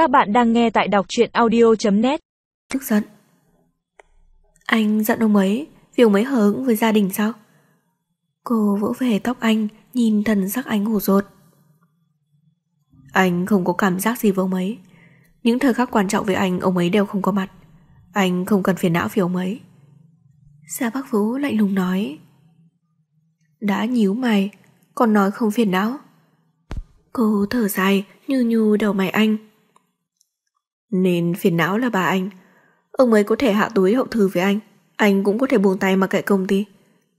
Các bạn đang nghe tại đọc truyện audio.net Tức giận. Anh giận ông ấy, Vì ông ấy hờ hững với gia đình sao? Cô vỗ về tóc anh, Nhìn thần sắc anh hổ rột Anh không có cảm giác gì với ông ấy. Những thời khắc quan trọng với anh, Ông ấy đều không có mặt. Anh không cần phiền não vì ông ấy. Gia Bắc Vũ lạnh lùng nói. Đã nhíu mày, Còn nói không phiền não. Cô thở dài, Nhu nhu đầu mày anh. Nên phiền não là bà anh. Ông ấy có thể hạ túi hậu thư với anh. Anh cũng có thể buông tay mà kệ công ty.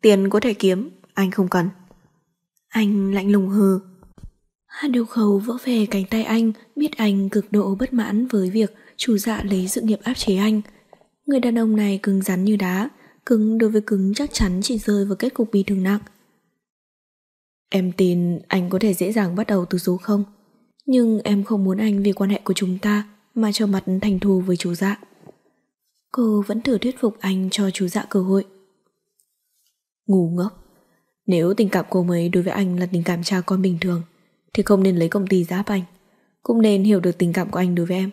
Tiền có thể kiếm Anh không cần. Anh lạnh lùng hừ. Hạ đầu khẩu vỗ về cánh tay anh Biết anh cực độ bất mãn với việc Chủ dạ lấy sự nghiệp áp chế anh. Người đàn ông này cứng rắn như đá Cứng đối với cứng chắc chắn chỉ rơi vào kết cục bị thương nặng. Em tin anh có thể dễ dàng bắt đầu từ số không. Nhưng em không muốn anh vì quan hệ của chúng ta mà cho mặt thành thù với chú dạ. Cô vẫn thử thuyết phục anh cho chú dạ cơ hội. Ngu ngốc, Nếu tình cảm cô mới đối với anh là tình cảm cha con bình thường, Thì không nên lấy công ty giáp anh, Cũng nên hiểu được tình cảm của anh đối với em.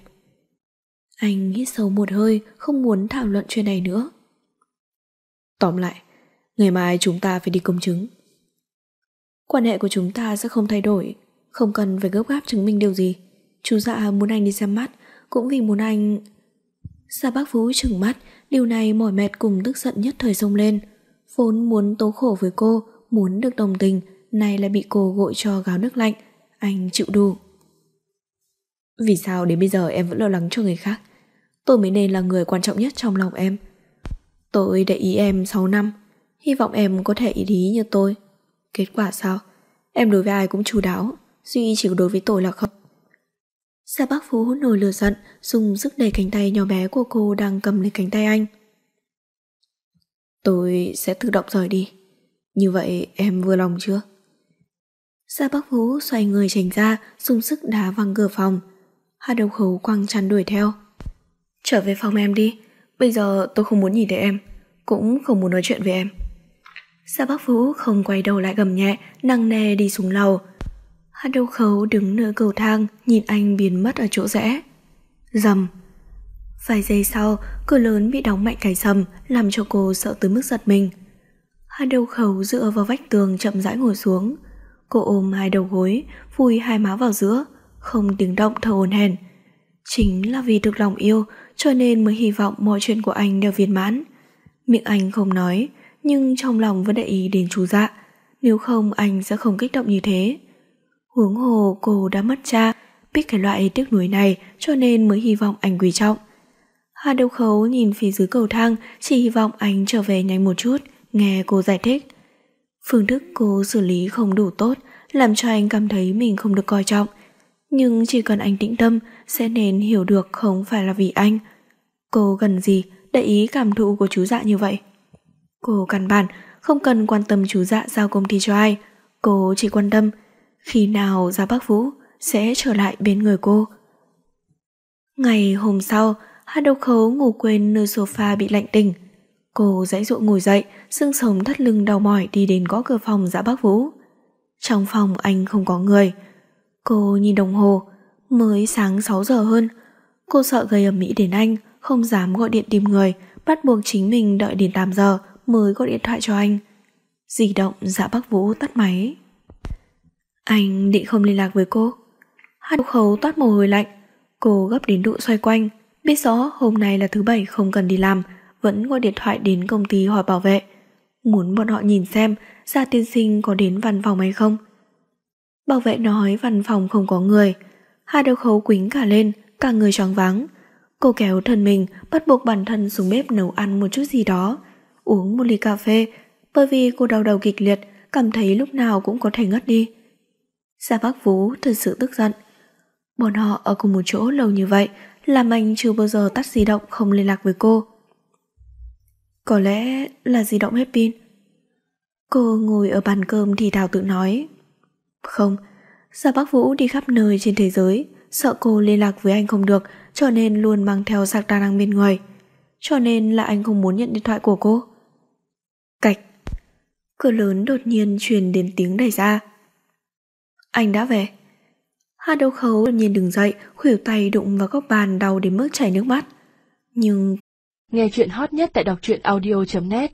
Anh hít sâu một hơi, Không muốn thảo luận chuyện này nữa. Tóm lại, Ngày mai chúng ta phải đi công chứng. Quan hệ của chúng ta sẽ không thay đổi, Không cần phải gấp gáp chứng minh điều gì. Chú dạ muốn anh đi xem mắt cũng vì muốn anh. Sa bác phú trừng mắt, Điều này mỏi mệt cùng tức giận nhất thời sông lên. Vốn muốn tố khổ với cô, Muốn được đồng tình, Nay lại bị cô gội cho gáo nước lạnh. Anh chịu đủ. Vì sao đến bây giờ em vẫn lo lắng cho người khác? Tôi mới nên là người quan trọng nhất trong lòng em. Tôi để ý em 6 năm, Hy vọng em có thể ý lý như tôi. Kết quả sao? Em đối với ai cũng chú đáo, Duy chỉ đối với tôi là không gia bác Phú nổi lửa giận, Dùng sức đẩy cánh tay nhỏ bé của cô Đang cầm lấy cánh tay anh. Tôi sẽ tự động rời đi. Như vậy em vừa lòng chưa? Gia bác Phú xoay người tránh ra, Dùng sức đá văng cửa phòng. Hà đầu khẩu quăng chăn đuổi theo. Trở về phòng em đi. Bây giờ tôi không muốn nhìn thấy em, Cũng không muốn nói chuyện với em. Gia bác phú không quay đầu lại gầm nhẹ Năng nề đi xuống lầu. Hát đầu khấu đứng nơi cầu thang, Nhìn anh biến mất ở chỗ rẽ. Dầm. Vài giây sau, cửa lớn bị đóng mạnh cái sầm, Làm cho cô sợ tới mức giật mình. Hát đầu khấu dựa vào vách tường Chậm rãi ngồi xuống. Cô ôm hai đầu gối, Vùi hai má vào giữa, Không tiếng động thở hồn hển. Chính là vì được lòng yêu, Cho nên mới hy vọng mọi chuyện của anh đều viên mãn. Miệng anh không nói, nhưng trong lòng vẫn để ý đến chú dạ. Nếu không, anh sẽ không kích động như thế. Huống hồ cô đã mất cha, biết cái loại tiếc nuối này cho nên mới hy vọng anh quý trọng. Hà Đậu Khấu nhìn phía dưới cầu thang chỉ hy vọng anh trở về nhanh một chút, nghe cô giải thích. Phương thức cô xử lý không đủ tốt, làm cho anh cảm thấy mình không được coi trọng. Nhưng chỉ cần anh tĩnh tâm sẽ nên hiểu được không phải là vì anh. Cô gần gì để ý cảm thụ của chú dạ như vậy. Cô căn bản không cần quan tâm chú dạ giao công ty cho ai. Cô chỉ quan tâm khi nào Gia bác Vũ sẽ trở lại bên người cô. Ngày hôm sau, Hát Độc Khấu ngủ quên nơi sofa bị lạnh tỉnh Cô dãy dụa ngồi dậy, xương sống thắt lưng đau mỏi đi đến gõ cửa phòng dạ bác Vũ. Trong phòng anh không có người. Cô nhìn đồng hồ, mới sáng 6 giờ hơn. Cô sợ gây ầm mỹ đến anh, không dám gọi điện tìm người, bắt buộc chính mình đợi đến 8 giờ mới gọi điện thoại cho anh. Di động dạ bác Vũ tắt máy. Anh định không liên lạc với cô. Hát khấu toát mồ hôi lạnh. Cô gấp đến độ xoay quanh. Biết rõ hôm nay là thứ bảy không cần đi làm, vẫn gọi điện thoại đến công ty hỏi bảo vệ. Muốn bọn họ nhìn xem Gia tiên sinh có đến văn phòng hay không. Bảo vệ nói văn phòng không có người. Hai đầu khấu quính cả lên, cả người choáng váng. Cô kéo thân mình, bắt buộc bản thân xuống bếp nấu ăn một chút gì đó, uống một ly cà phê bởi vì cô đau đầu kịch liệt, cảm thấy lúc nào cũng có thể ngất đi. Gia Bác Vũ thật sự tức giận. Bọn họ ở cùng một chỗ lâu như vậy, làm anh chưa bao giờ tắt di động không liên lạc với cô. Có lẽ là di động hết pin. Cô ngồi ở bàn cơm thì thào tự nói. Không, Gia Bác Vũ đi khắp nơi trên thế giới, sợ cô liên lạc với anh không được, cho nên luôn mang theo sạc đa năng bên người. Cho nên là anh không muốn nhận điện thoại của cô. Cạch. Cửa lớn đột nhiên truyền đến tiếng đẩy ra. Anh đã về. Hạ Đậu Khấu đột nhiên đứng dậy, khuỷu tay đụng vào góc bàn đau đến mức chảy nước mắt. Nhưng Nghe chuyện hot nhất tại đọc truyện audio.net